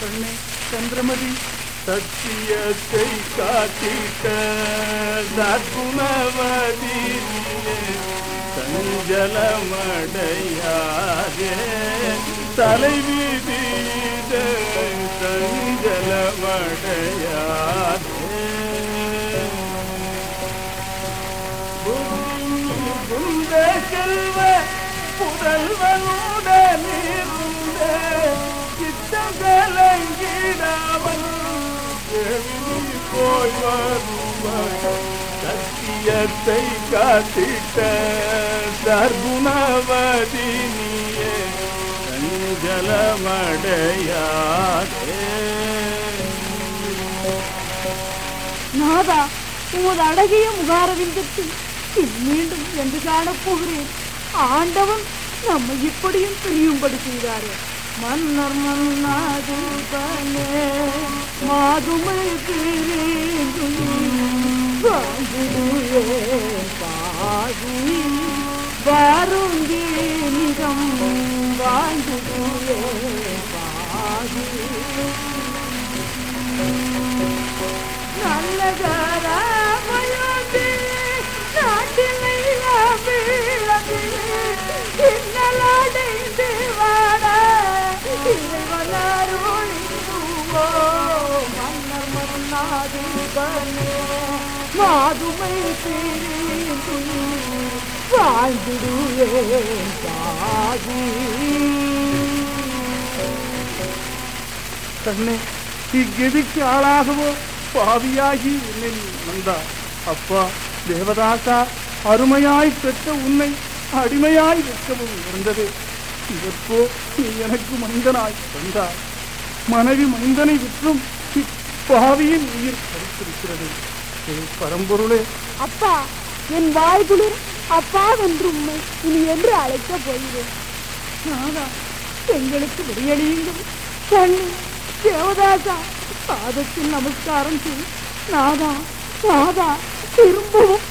கண்ணே சந்திரமதி. சத்தியத்தை காட்டிட்ட சத்குணவதி. சஞ்சலமடையாதே. தலைவிதீத சஞ்சலமடையாதே. குந்த செல்வ புதல்வனுடன் இருந்தே கலங்கிடாமல் போய் வருவாய் சத்தியத்தை காத்திட்ட சர்க்குணவதினியே சஞ்சலமடையாதே நாதா உமது அழகிய முகாரவிந்தத்தில் மீண்டும் என்று காணப்போகிறேன் ஆண்டவன் நம்மை இப்படியும் பிரியும்படி செய்தாரே. மன்னர் மன்னாது மாதுமை பிரிந்தும் மன்னர் மன்னாது மாதுமை பிரிந்து வாழ்ந்திடுவேன் பாதி கண்ணே இக்கெதுக்கு ஆளாகவோ பாவியாகி என்னை நீ வந்தா அப்பா தேவதாசா அருமையாய் பெற்ற உன்னை அடிமையாய் வைக்கவும் இருந்தது. இதற்கோ நீ எனக்கு மனிதனாய் வந்தார் மனைவி மைந்தனை விற்றும் பாவியின் உயிர் பறித்திருக்கிறது. பரம்பொருளே. அப்பா என் வாய்குளிர் அப்பா என்று உண்மை இனி என்று அழைக்கப் போகிறேன். நாதா எங்களுக்கு விடியளியுங்கள். கண்ணு தேவதாசா பாதத்தில் நமஸ்காரம் செய். நாதா நாதா திரும்பவும்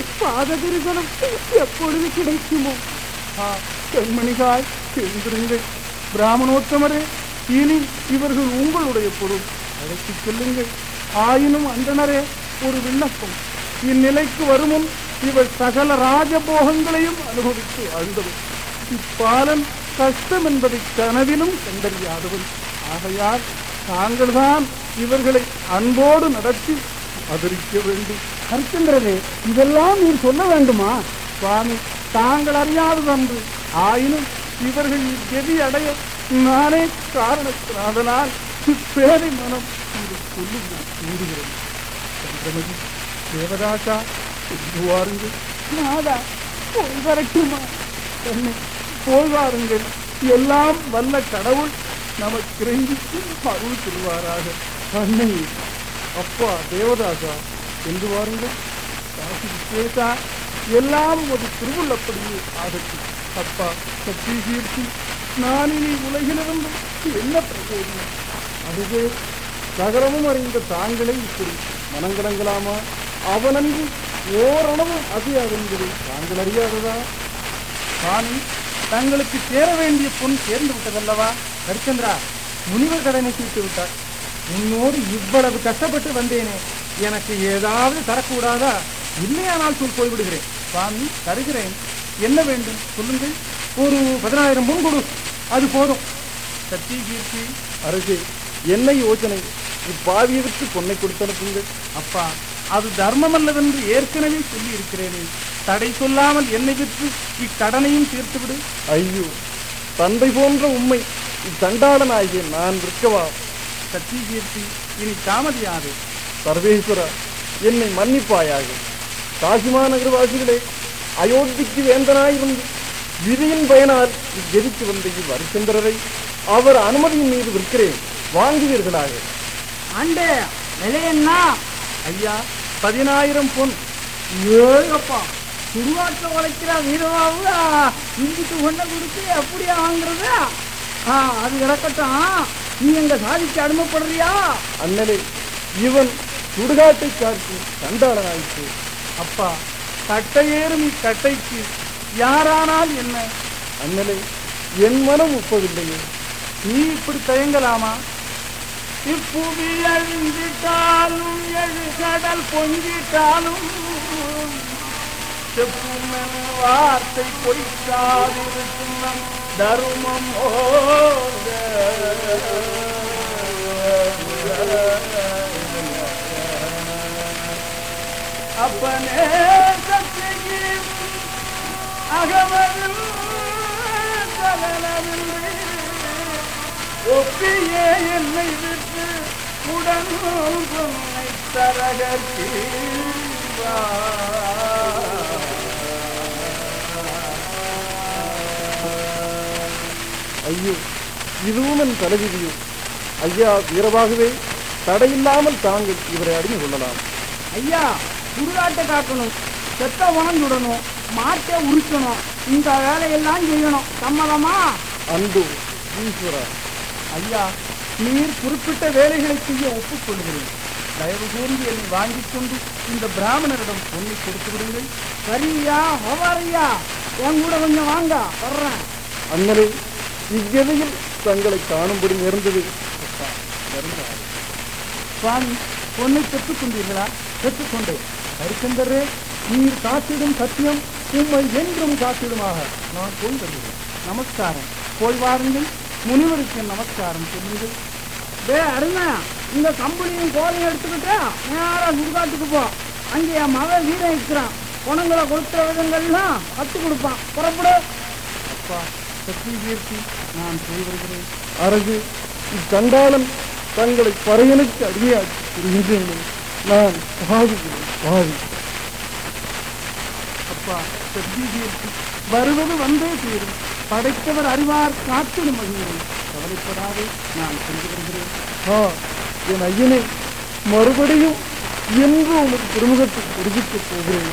இப்பாத திருகணம் எப்பொழுது கிடைக்குமோ? பெண்மணிகாய் எழுந்திருங்கள் பிராமணோத்தமரே. இனி இவர்கள் உங்களுடைய பொருள். அழைத்துச் செல்லுங்கள். ஆயினும் அந்தனரே ஒரு விண்ணப்பம். இந்நிலைக்கு வருமுன் இவர் சகல ராஜபோகங்களையும் அனுபவித்து வாழ்ந்தவர் இப்பாலன் கஷ்டம் என்பதை கனவிலும் கண்டறியாதவன். ஆகையால் தாங்கள்தான் இவர்களை அன்போடு நடத்தி ஆதரிக்க வேண்டும். ஹரிச்சந்திரரே இதெல்லாம் நீர் சொல்ல வேண்டுமா? சுவாமி தாங்கள் அறியாததன்று. ஆயினும் இவர்கள் இக்கெதி அடைய நானே காரணத்தினாதனால் பேரை மனம் என்று சொல்லி நான் கூறுகிறேன் சந்திரமதி தேவதாசா என்று வாருங்கள் நாதா போய் வரட்டுமா? என்னை போய் வாருங்கள். எல்லாம் வல்ல கடவுள் நமக்கு இறங்கி அருள் சொல்வாராக அன்னை அப்பா தேவதாசா என்று வாருங்கள் காசி விசேஷா எல்லாம் ஒரு திருவுள்ளப்படியே ஆகட்டும். அப்பா சக்தி கீர்த்தி நான் இனி உலகிலிருந்து என்ன பிரச்சோதனம் அதுவே சகலமும் அறிந்த தாங்களே இப்படி மனங்கலங்கலாமா அவனங்கு ஓரளவு அது அறிந்தது தாங்கள் அறியாததா சுவாமி தங்களுக்கு சேர வேண்டிய பொன் சேர்ந்து விட்டதல்லவா ஹரிச்சந்திரா முனிவர் கடனை தீர்த்து விட்டார் உன்னோடு இவ்வளவு கஷ்டப்பட்டு வந்தேனே எனக்கு ஏதாவது தரக்கூடாதா இல்லையானால் சொல் போய்விடுகிறேன் சுவாமி தருகிறேன் என்ன வேண்டும் சொல்லுங்கள் ஒரு பதினாயிரம் பொன் கொடு அது போதும். சத்திய கீர்த்தி அரசே என்ன யோசனை இப்பாவியருக்கு பொன்னை கொடுத்து அனுப்புங்கள் அப்பா அது தர்மம் அல்லவென்று ஏற்கனவே சொல்லி இருக்கிறேனே தடை சொல்லாமல் என்னை விற்று இக்கடனையும் தீர்த்துவிடு ஐயோ தந்தை போன்ற உண்மை இத்தண்டாளனாகிய நான் இருக்கவா சத்திய கீர்த்தி இனி தாமதியாது சர்வேஸ்வரா என்னை மன்னிப்பாயாக. காசிமா நகரவாசிகளே அயோத்திக்கு வேந்தனாயிருந்து விதியின் பயனால் இக்கெதிக்கு வந்த இவ் ஹரிச்சந்திரரை அவர் அனுமதியின் மீது விற்கிறேன். வாங்குவீர்களாக. ஆண்டே விலை என்ன? ஐயா பதினாயிரம் பொன். ஏகப்பா. சுடுகாட்டில் உழைக்கிற வீரவாவு இங்கிட்டு ஒண்ண கொடுத்து அப்படியே வாங்குறது? ஆ அது கிடக்கட்டும். நீ எங்க சாதிக்கு அடிமைப்படுறியா? அண்ணலே இவன் சுடுகாட்டை காட்டி சண்டாளனாயிற்று. அப்பா கட்டையேறும் இக்கட்டைக்கு யாரானால் என்ன? அண்ணலே என் மனம் ஒப்பவில்லையே. நீ இப்படி தயங்கலாமா? இப்புவி அழிந்திட்டாலும் எழு கடல் பொங்கிட்டாலும் செப்புமென் வார்த்தை பொய்க்காதிருக்கும் நம் தருமம் ஓங்க அப்பனே என்னை விட்டு உடன் பொன்னை தரகீவா ஐயோ இதுவும் என் தலைவிதியும் ஐயா வீரபாகவே தடையில்லாமல் தாங்கள் இவரை அறிந்து கொள்ளலாம். ஐயா சுடுகாட்டை காக்கணும் செத்த உணர்ந்துடணும் மாட்டை உரிக்கணும் இந்த வேலையெல்லாம் செய்யணும். சம்மதமா? அன்பு ஈஸ்வரா. ஐயா நீர் குறிப்பிட்ட வேலைகளை செய்ய ஒப்புக்கொள்கிறேன். தயவு கூர்ந்து என்னை வாங்கிக் கொண்டு இந்த பிராமணரிடம் பொண்ணை கொடுத்து விடுங்கள். சரியா ஹோவாரியா என் கூட கொஞ்சம் வாங்க வர்றேன். அண்ணலே இவ்வகையில் தங்களை காணும்படி நேர்ந்தது. சுவாமி பொண்ணை பெற்றுக் கொண்டீர்களா? பெற்றுக்கொண்டேன் ஹரிச்சந்தரே நீர் காத்திடும் சத்தியம் உம்மை என்றும் காத்திடுமாக. நான் போய் வருகிறேன். நமஸ்காரம். போய் வாருங்கள். முனிவருக்கு நமஸ்காரம் சொல்லுங்கள். டே அருமை. இந்த கம்பெனியும் கோலையும் எடுத்துக்கிட்டு நேரா சுடுகாட்டுக்கு போ. அங்கே என் மகன் வீரன் இருக்கிறான். குணங்களை கொடுத்த விதங்கள்லாம் கற்றுக் கொடுப்பான். புறப்படு. அப்பா சக்தி கீர்த்தி நான் போய் வருகிறேன் அரசு இச்சண்டாளன் தங்களை பறையனுக்கு அடிமையாக்கி புரிகின்றேன் நான் பாவிக்கிறேன் பாவி அப்பா சக்தி கீர்த்தி வருவது வந்தே தீரும். படைத்தவர் அறிவார் காத்திடும் மகிழ்கிறேன் கவலைப்படாது நான் சென்று வருகிறேன். ஆ என் ஐயனே மறுபடியும் என்று உனக்கு திருமுகத்தை தெரிவிக்கப் போகிறேன்.